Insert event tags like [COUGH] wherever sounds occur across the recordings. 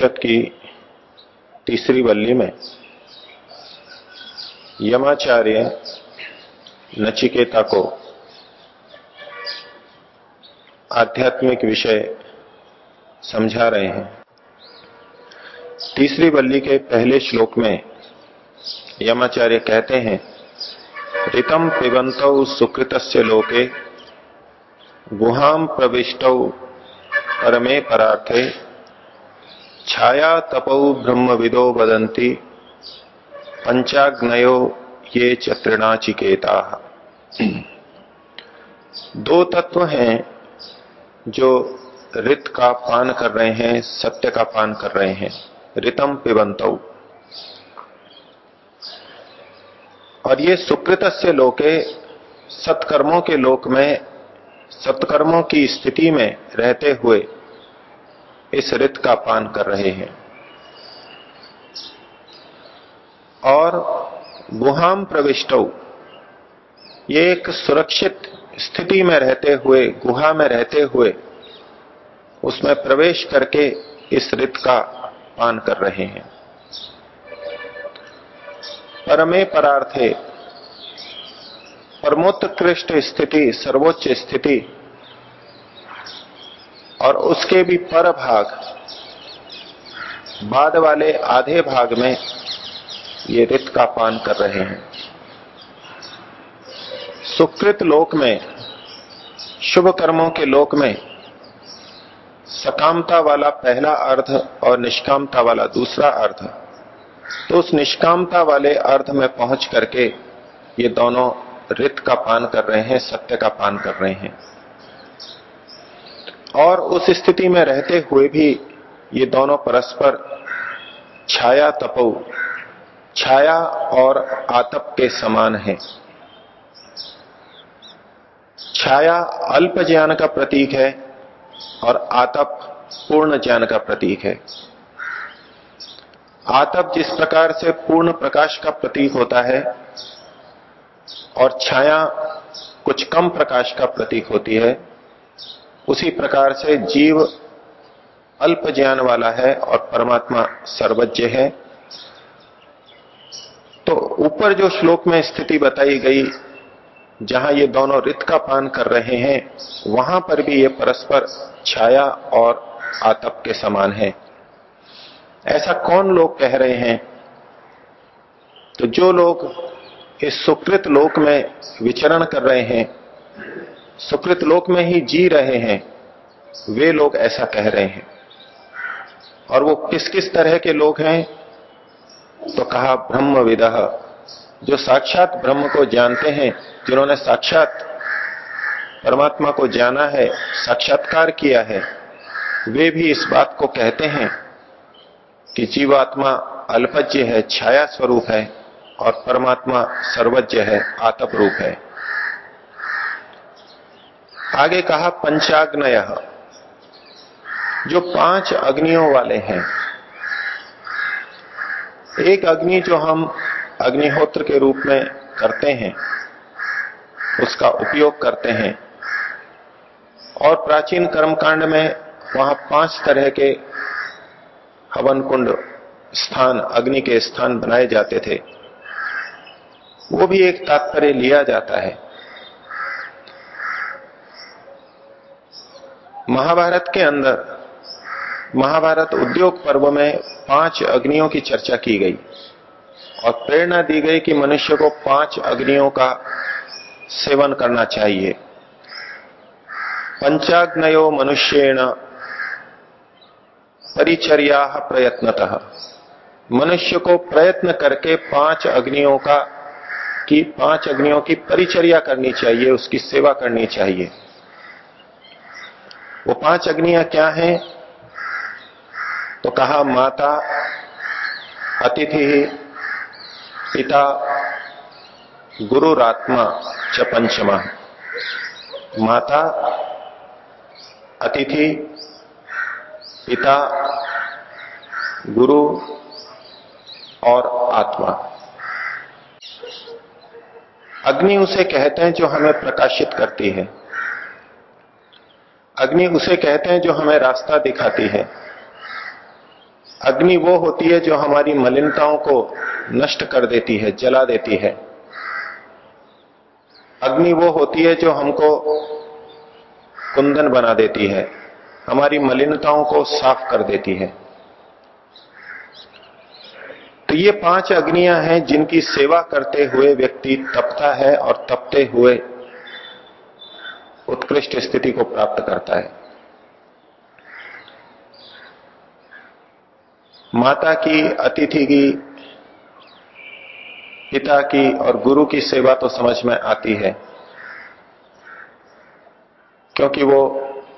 कठोपनिषद की तीसरी वल्ली में यमाचार्य नचिकेता को आध्यात्मिक विषय समझा रहे हैं। तीसरी वल्ली के पहले श्लोक में यमाचार्य कहते हैं ऋतम पिबंत सुकृत लोके गुहाम प्रविष्ट परमे परार्थे छाया तपौ ब्रह्म विदो वदंती पंचाग्नयो ये चत्रिणाचिकेता दो तत्व हैं जो रित का पान कर रहे हैं, सत्य का पान कर रहे हैं रितम पिबंत और ये सुकृत से लोके, सत्कर्मों के लोक में, सत्कर्मों की स्थिति में रहते हुए इस रित का पान कर रहे हैं। और गुहाम प्रविष्ट। ये एक सुरक्षित स्थिति में रहते हुए, गुहा में रहते हुए, उसमें प्रवेश करके इस रित का पान कर रहे हैं। परमे परार्थे। परमोत्कृष्ट स्थिति, सर्वोच्च स्थिति और उसके भी पर भाग। बाद वाले आधे भाग में ये रित का पान कर रहे हैं। सुकृत लोक में, शुभ कर्मों के लोक में, सकामता वाला पहला अर्थ और निष्कामता वाला दूसरा अर्थ तो उस निष्कामता वाले अर्थ में पहुँच करके ये दोनों रित का पान कर रहे हैं, सत्य का पान कर रहे हैं। और उस स्थिति में रहते हुए भी ये दोनों परस्पर छाया तपो, छाया और आतप के समान है। छाया अल्प ज्ञान का प्रतीक है और आतप पूर्ण ज्ञान का प्रतीक है। आतप जिस प्रकार से पूर्ण प्रकाश का प्रतीक होता है और छाया कुछ कम प्रकाश का प्रतीक होती है उसी प्रकार से जीव अल्प ज्ञान वाला है और परमात्मा सर्वज्ञ है। तो ऊपर जो श्लोक में स्थिति बताई गई, जहाँ ये दोनों रित का पान कर रहे हैं, वहाँ पर भी ये परस्पर छाया और आतप के समान है। ऐसा कौन लोग कह रहे हैं? तो जो लोग इस सुकृत लोक में विचरण कर रहे हैं सुकृत लोक में ही जी रहे हैं। वे लोग ऐसा कह रहे हैं। और वो किस किस तरह के लोग हैं? तो कहा ब्रह्म विदह जो साक्षात ब्रह्म को जानते हैं, जिन्होंने साक्षात परमात्मा को जाना है, साक्षात्कार किया है, वे भी इस बात को कहते हैं कि जीवात्मा अल्पज्य है, छाया स्वरूप है, और परमात्मा सर्वज्ञ है, आतप रूप है। आगे कहा पंचाग्नय। जो पाँच अग्नियों वाले हैं। एक अग्नि जो हम अग्निहोत्र के रूप में करते हैं, उसका उपयोग करते हैं। और प्राचीन कर्मकांड में वहाँ पाँच तरह के हवन कुंड स्थान, अग्नि के स्थान बनाए जाते थे। वो भी एक तात्पर्य लिया जाता है। महाभारत के अंदर, महाभारत उद्योग पर्व में पाँच अग्नियों की चर्चा की गई और प्रेरणा दी गई कि मनुष्य को पाँच अग्नियों का सेवन करना चाहिए। पंचाग्नयो मनुष्यण परिचर्या प्रयत्नतः। मनुष्य को प्रयत्न करके पाँच अग्नियों का, की पाँच अग्नियों की परिचर्या करनी चाहिए, उसकी सेवा करनी चाहिए। वो पाँच अग्नियाँ क्या हैं? तो कहा, माता, अतिथि, पिता, गुरुरात्मा, च पंचमा। माता, अतिथि, पिता, गुरु और आत्मा। अग्नि उसे कहते हैं जो हमें प्रकाशित करती है। अग्नि उसे कहते हैं जो हमें रास्ता दिखाती है। अग्नि वो होती है जो हमारी मलिनताओं को नष्ट कर देती है, जला देती है। अग्नि वो होती है जो हमको कुंदन बना देती है, हमारी मलिनताओं को साफ़ कर देती है। तो ये पाँच अग्नियाँ हैं जिनकी सेवा करते हुए व्यक्ति तपता है और तपते हुए उत्कृष्ट स्थिति को प्राप्त करता है। माता की, अतिथि की, पिता की और गुरु की सेवा तो समझ में आती है, क्योंकि वो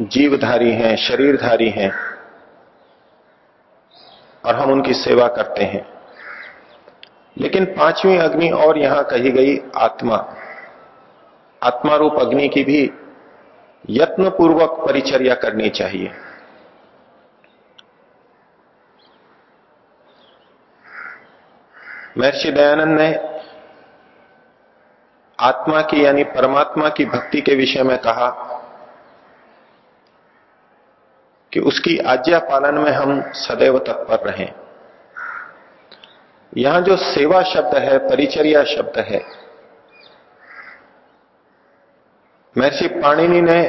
जीवधारी हैं, शरीरधारी हैं, और हम उनकी सेवा करते हैं। लेकिन पांचवी अग्नि और यहाँ कही गई आत्मा। आत्मा रूप अग्नि की भी यत्न पूर्वक परिचर्या करनी चाहिए। महर्षि दयानंद ने आत्मा की यानी परमात्मा की भक्ति के विषय में कहा कि उसकी आज्ञा पालन में हम सदैव तत्पर रहें। यहाँ जो सेवा शब्द है, परिचर्या शब्द है महर्षि पाणिनि ने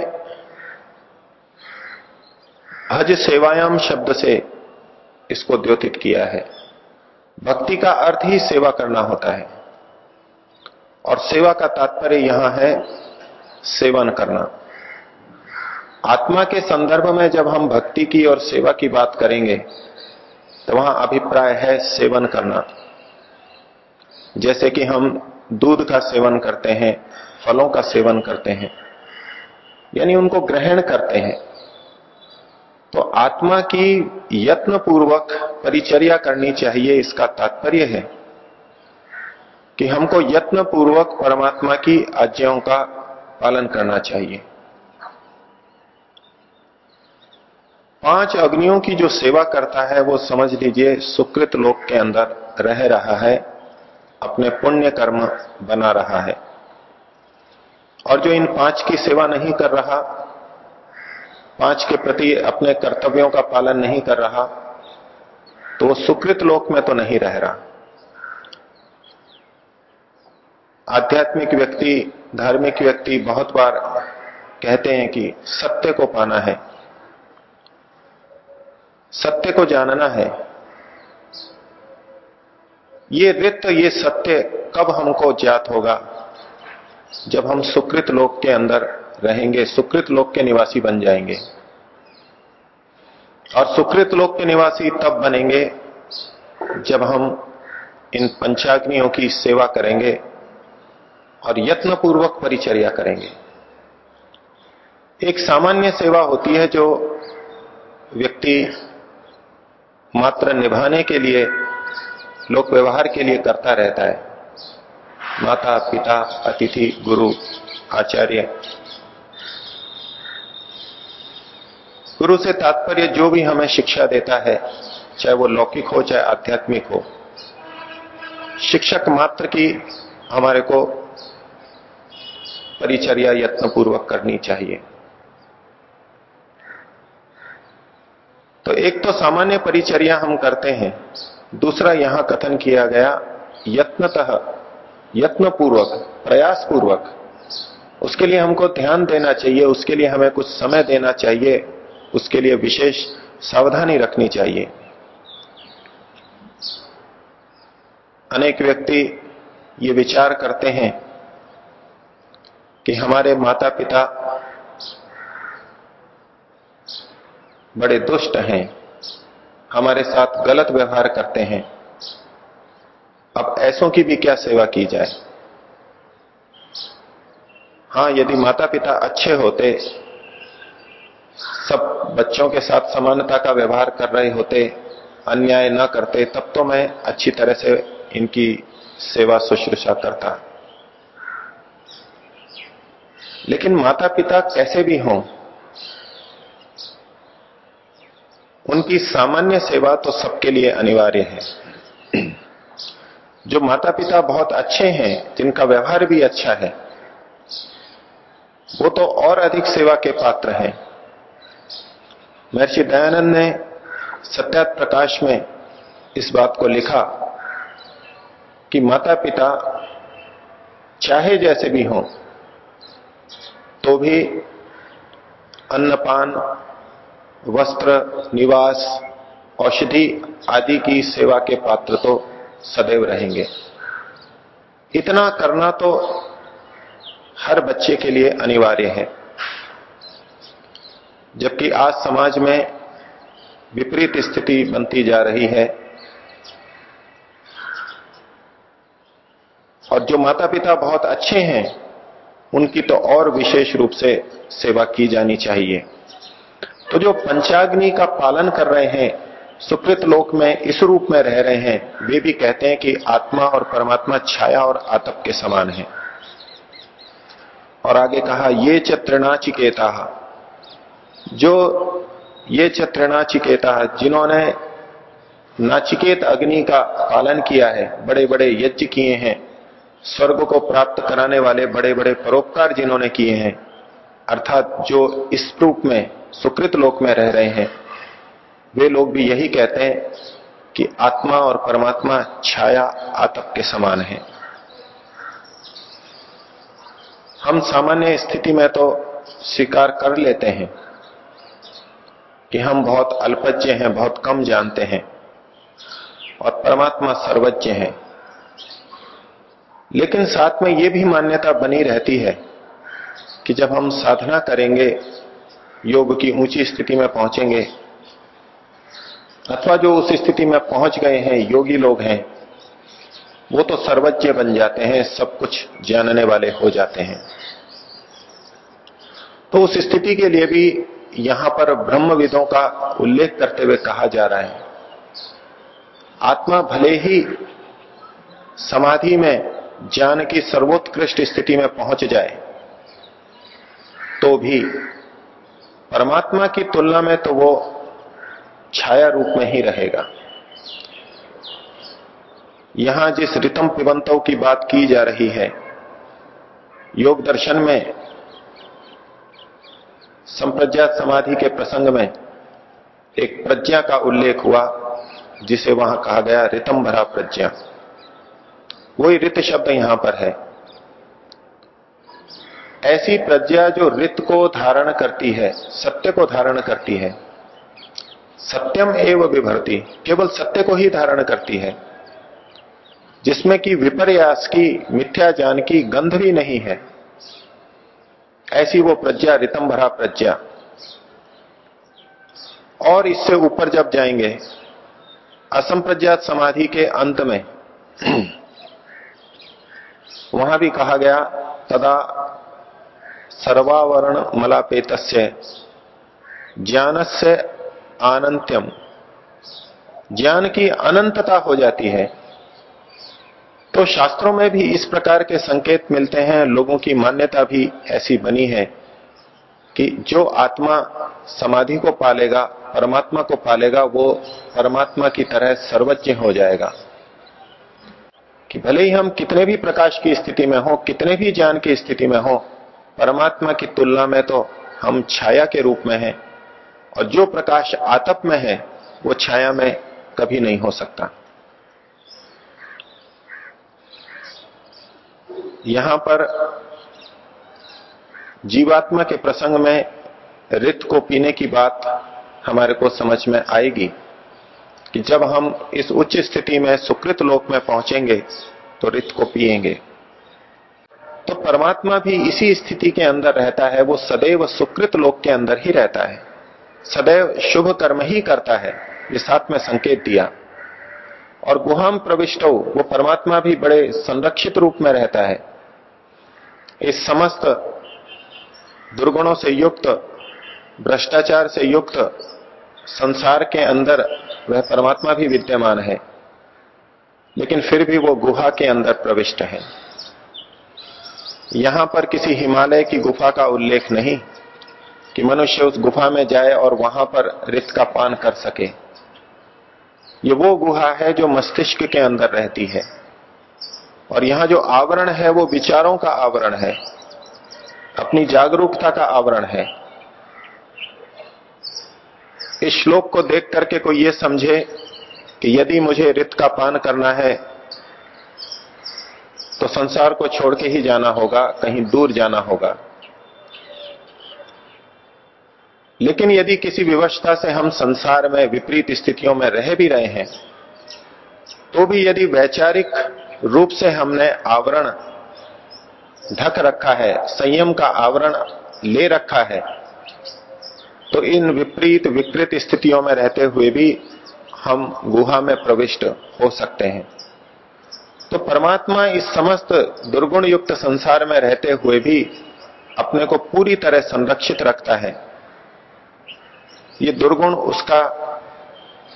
हज सेवायाम शब्द से इसको द्योतित किया है। भक्ति का अर्थ ही सेवा करना होता है। और सेवा का तात्पर्य यहाँ है सेवन करना। आत्मा के संदर्भ में जब हम भक्ति की और सेवा की बात करेंगे तो वहाँ अभिप्राय है सेवन करना। जैसे कि हम दूध का सेवन करते हैं, फलों का सेवन करते हैं, यानी उनको ग्रहण करते हैं। तो आत्मा की यत्न पूर्वक परिचर्या करनी चाहिए, इसका तात्पर्य है कि हमको यत्न पूर्वक परमात्मा की आज्ञाओं का पालन करना चाहिए। पाँच अग्नियों की जो सेवा करता है, वो समझ लीजिए सुकृत लोक के अंदर रह रहा है। अपने पुण्य कर्म बना रहा है। और जो इन पाँच की सेवा नहीं कर रहा, पाँच के प्रति अपने कर्तव्यों का पालन नहीं कर रहा तो वो सुकृत लोक में तो नहीं रह रहा। आध्यात्मिक व्यक्ति, धार्मिक व्यक्ति बहुत बार कहते हैं कि सत्य को पाना है। सत्य को जानना है। ये रित ये सत्य कब हमको ज्ञात होगा? जब हम सुकृत लोक के अंदर रहेंगे, सुकृत लोक के निवासी बन जाएँगे। और सुकृत लोक के निवासी तब बनेंगे जब हम इन पंचाग्नियों की सेवा करेंगे और यत्न पूर्वक परिचर्या करेंगे। एक सामान्य सेवा होती है जो व्यक्ति मात्र निभाने के लिए लोक व्यवहार के लिए करता रहता है। माता, पिता, अतिथि, गुरु, आचार्य। गुरु से तात्पर्य जो भी हमें शिक्षा देता है, चाहे वो लौकिक हो, चाहे आध्यात्मिक हो। शिक्षक मात्र की हमारे को परिचर्या यत्न पूर्वक करनी चाहिए। तो एक तो सामान्य परिचर्या हम करते हैं। दूसरा यहाँ कथन किया गया, यत्नतः यत्न पूर्वक प्रयास पूर्वक उसके लिए हमको ध्यान देना चाहिए, उसके लिए हमें कुछ समय देना चाहिए, उसके लिए विशेष सावधानी रखनी चाहिए। अनेक व्यक्ति ये विचार करते हैं कि हमारे माता पिता बड़े दुष्ट हैं। हमारे साथ गलत व्यवहार करते हैं। अब ऐसों की भी क्या सेवा की जाए? हाँ, यदि माता पिता अच्छे होते, सब बच्चों के साथ समानता का व्यवहार कर रहे होते, अन्याय ना करते, तब तो मैं अच्छी तरह से इनकी सेवा शुश्रूषा करता। लेकिन माता पिता कैसे भी हों उनकी सामान्य सेवा तो सबके लिए अनिवार्य है। जो माता पिता बहुत अच्छे हैं, जिनका व्यवहार भी अच्छा है, वो तो और अधिक सेवा के पात्र हैं। महर्षि दयानंद ने सत्यात प्रकाश में इस बात को लिखा कि माता पिता चाहे जैसे भी हों तो भी अन्नपान वस्त्र, निवास, औषधि आदि की सेवा के पात्र तो सदैव रहेंगे। इतना करना तो हर बच्चे के लिए अनिवार्य है। जबकि आज समाज में विपरीत स्थिति बनती जा रही है। और जो माता पिता बहुत अच्छे हैं, उनकी तो और विशेष रूप से सेवा की जानी चाहिए। तो जो पंचाग्नि का पालन कर रहे हैं, सुकृत लोक में, इस रूप में रह रहे हैं, वे भी कहते हैं कि आत्मा और परमात्मा छाया और आतप के समान है। और आगे कहा, ये चिकेता जो ये चिकेता जिन्होंने नाचिकेत अग्नि का पालन किया है बड़े बड़े यज्ञ किए हैं, स्वर्ग को प्राप्त कराने वाले बड़े बड़े परोपकार जिन्होंने किए हैं, अर्थात जो इस रूप में सुकृत लोक में रह रहे हैं। वे लोग भी यही कहते हैं कि आत्मा और परमात्मा छाया आतप के समान है। हम सामान्य स्थिति में तो स्वीकार कर लेते हैं कि हम बहुत अल्पज्ञ हैं, बहुत कम जानते हैं और परमात्मा सर्वज्ञ है। लेकिन साथ में यह भी मान्यता बनी रहती है कि जब हम साधना करेंगे योग की ऊँची स्थिति में पहुँचेंगे। अथवा जो उस स्थिति में पहुँच गए हैं, योगी लोग हैं, वो तो सर्वज्ञ बन जाते हैं, सब कुछ जानने वाले हो जाते हैं। तो उस स्थिति के लिए भी यहाँ पर ब्रह्मविदों का उल्लेख करते हुए कहा जा रहा है। आत्मा भले ही समाधि में ज्ञान की सर्वोत्कृष्ट स्थिति में पहुँच जाए तो भी परमात्मा की तुलना में तो वो छाया रूप में ही रहेगा। यहाँ जिस रितम पिबंतों की बात की जा रही है, योग दर्शन में संप्रज्ञात समाधि के प्रसंग में एक प्रज्ञा का उल्लेख हुआ, जिसे वहाँ कहा गया रितम भरा प्रज्ञा। वही रित शब्द यहाँ पर है। ऐसी प्रज्ञा जो रित को धारण करती है, सत्य को धारण करती है। सत्यम एवं विभरती, केवल सत्य को ही धारण करती है। जिसमें कि विपर्यास की मिथ्या ज्ञान की गंध भी नहीं है। ऐसी वो प्रज्ञा, रितम भरा प्रज्ञा। और इससे ऊपर जब जाएँगे, असंप्रज्ञात समाधि के अंत में, [CLEARS THROAT] वहाँ भी कहा गया, तदा सर्वावरण मलापेत ज्ञान से अनंत्यम ज्ञान की अनंतता हो जाती है। तो शास्त्रों में भी इस प्रकार के संकेत मिलते हैं। लोगों की मान्यता भी ऐसी बनी है कि जो आत्मा समाधि को पालेगा, परमात्मा को पालेगा, वो परमात्मा की तरह सर्वज्ञ हो जाएगा। कि भले ही हम कितने भी प्रकाश की स्थिति में हो, कितने भी ज्ञान की स्थिति में हो परमात्मा की तुलना में तो हम छाया के रूप में हैं और जो प्रकाश आतप में है, वो छाया में कभी नहीं हो सकता। यहाँ पर जीवात्मा के प्रसंग में रित को पीने की बात हमारे को समझ में आएगी कि जब हम इस उच्च स्थिति में सुकृत लोक में पहुँचेंगे तो रित को पिएँगे तो परमात्मा भी इसी स्थिति के अंदर रहता है, वो सदैव सुकृत लोक के अंदर ही रहता है। सदैव शुभ कर्म ही करता है, ये साथ में संकेत दिया। और गुहाम प्रविष्ट हो, वो परमात्मा भी बड़े संरक्षित रूप में रहता है। इस समस्त दुर्गुणों से युक्त, भ्रष्टाचार से युक्त संसार के अंदर वह परमात्मा भी विद्यमान है। लेकिन फिर भी वो गुहा के अंदर प्रविष्ट है। यहाँ पर किसी हिमालय की गुफा का उल्लेख नहीं कि मनुष्य उस गुफा में जाए और वहाँ पर रित का पान कर सके। ये वो गुहा है जो मस्तिष्क के अंदर रहती है। और यहाँ जो आवरण है, वो विचारों का आवरण है। अपनी जागरूकता का आवरण है। इस श्लोक को देख करके कोई ये समझे कि यदि मुझे रित का पान करना है तो संसार को छोड़ के ही जाना होगा, कहीं दूर जाना होगा। लेकिन यदि किसी विवशता से हम संसार में, विपरीत स्थितियों में रह भी रहे हैं तो भी यदि वैचारिक रूप से हमने आवरण ढक रखा है, संयम का आवरण ले रखा है तो इन विपरीत, विकृत स्थितियों में रहते हुए भी हम गुहा में प्रविष्ट हो सकते हैं। तो परमात्मा इस समस्त दुर्गुण युक्त संसार में रहते हुए भी अपने को पूरी तरह संरक्षित रखता है। ये दुर्गुण उसका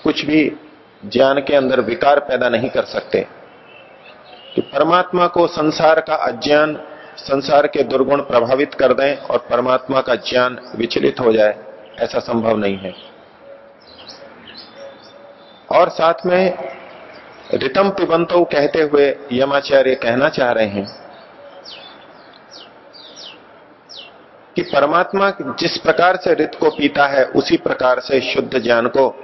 कुछ भी ज्ञान के अंदर विकार पैदा नहीं कर सकते। कि परमात्मा को संसार का अज्ञान, संसार के दुर्गुण प्रभावित कर दें और परमात्मा का ज्ञान विचलित हो जाए, ऐसा संभव नहीं है। और साथ में रितम पिबंतो कहते हुए यमाचार्य कहना चाह रहे हैं कि परमात्मा जिस प्रकार से रित को पीता है, उसी प्रकार से शुद्ध ज्ञान को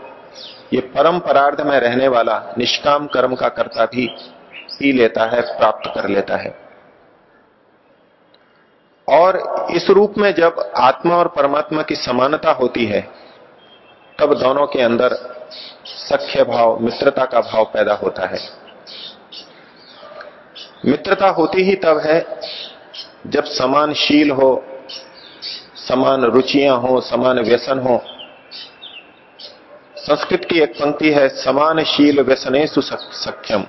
ये परम परार्ध में रहने वाला निष्काम कर्म का कर्ता भी पी लेता है, प्राप्त कर लेता है। और इस रूप में जब आत्मा और परमात्मा की समानता होती है, तब दोनों के अंदर सख्य भाव, मित्रता का भाव पैदा होता है। मित्रता होती ही तब है जब समान शील हो, समान रुचियाँ हो, समान व्यसन हो। संस्कृत की एक पंक्ति है, समान शील व्यसने सक्षम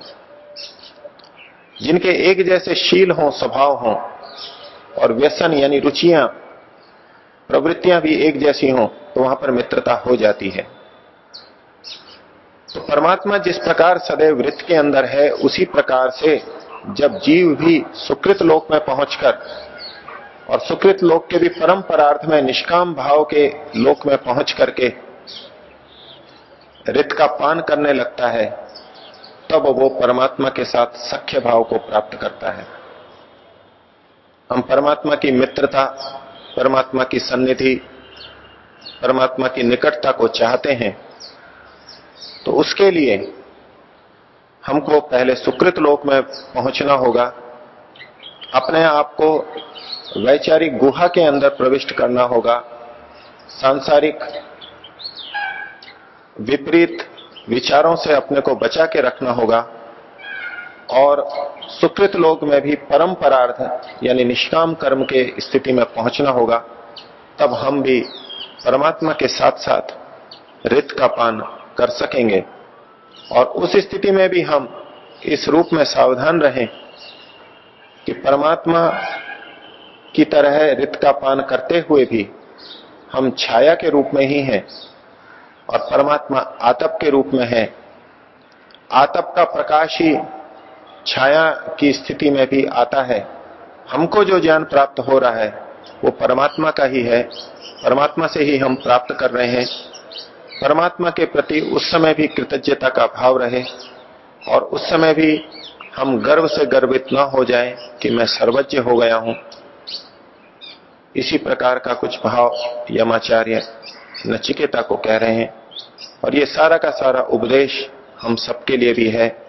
जिनके एक जैसे शील हो, स्वभाव हो और व्यसन यानी रुचियाँ, प्रवृत्तियाँ भी एक जैसी हो तो वहाँ पर मित्रता हो जाती है। तो परमात्मा जिस प्रकार सदैव वृत्त के अंदर है, उसी प्रकार से जब जीव भी सुकृत लोक में पहुंचकर और सुकृत लोक के भी परम परार्थ में, निष्काम भाव के लोक में पहुँच करके रित का पान करने लगता है, तब वो परमात्मा के साथ सख्य भाव को प्राप्त करता है। हम परमात्मा की मित्रता, परमात्मा की सन्निधि, परमात्मा की निकटता को चाहते हैं। तो उसके लिए हमको पहले सुकृत लोक में पहुँचना होगा। अपने आप को वैचारिक गुहा के अंदर प्रविष्ट करना होगा। सांसारिक विपरीत विचारों से अपने को बचा के रखना होगा। और सुकृत लोक में भी परम परार्थ यानी निष्काम कर्म के स्थिति में पहुँचना होगा। तब हम भी परमात्मा के साथ साथ रित का पान कर सकेंगे। और उस स्थिति में भी हम इस रूप में सावधान रहें कि परमात्मा की तरह रित का पान करते हुए भी हम छाया के रूप में ही हैं और परमात्मा आतप के रूप में है। आतप का प्रकाश ही छाया की स्थिति में भी आता है। हमको जो ज्ञान प्राप्त हो रहा है, वो परमात्मा का ही है। परमात्मा से ही हम प्राप्त कर रहे हैं। परमात्मा के प्रति उस समय भी कृतज्ञता का भाव रहे और उस समय भी हम गर्व से गर्वित न हो जाए कि मैं सर्वज्ञ हो गया हूँ। इसी प्रकार का कुछ भाव यमाचार्य नचिकेता को कह रहे हैं। और ये सारा का सारा उपदेश हम सबके लिए भी है।